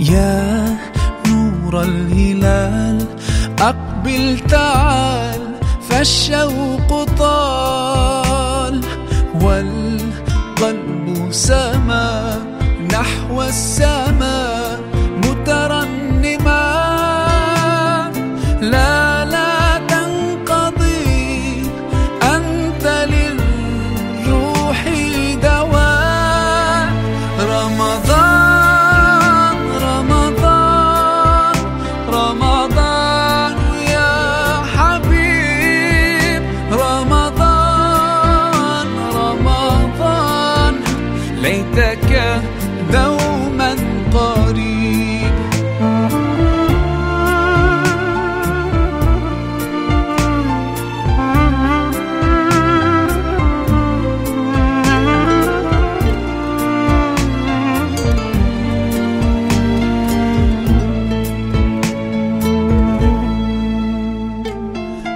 يا نور الهلال أقبل تعال فالشوق طال وال والقلب سما نحو السماء ليتك دوما قريب.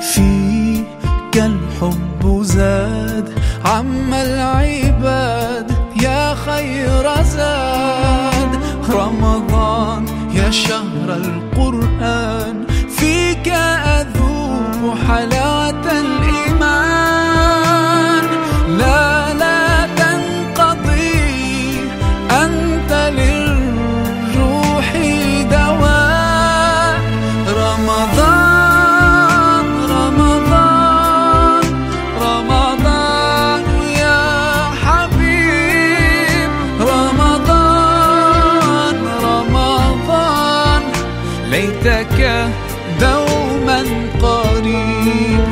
فيك الحب زاد عم العباد شهر القرآن فيك أذوق حلاوة ليتك دوما قريب.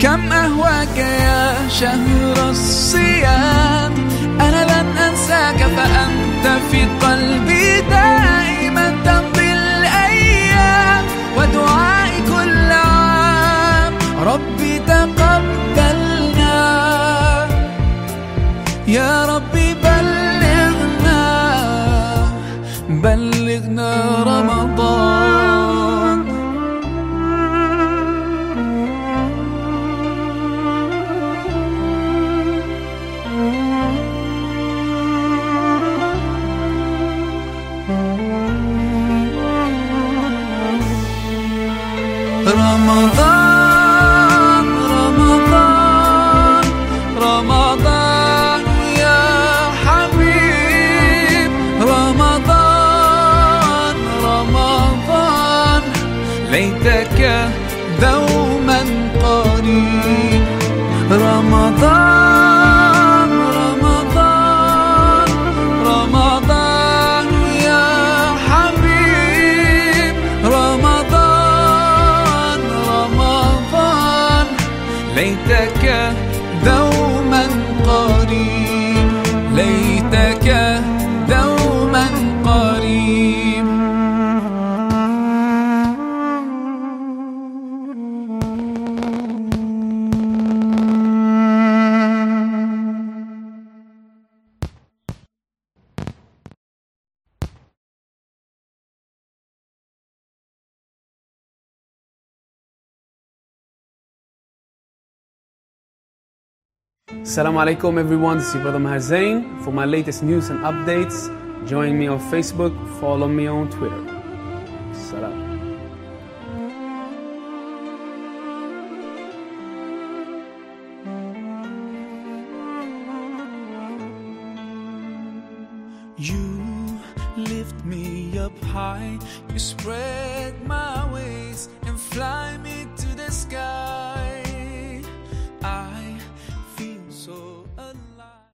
كم أهواك يا شهر الصيام فأنت في قلبي دائما تمضي الأيام ودعائي كل عام. ربي تقبلنا. يا ربي بلغنا. بلغنا رمضان. رمضان رمضان رمضان يا حبيب رمضان رمضان ليتك دوما ليتك دوما Assalamu alaikum everyone, this is your brother Maher For my latest news and updates, join me on Facebook, follow me on Twitter. Salam. You lift me up high, you spread my wings and fly me to the sky.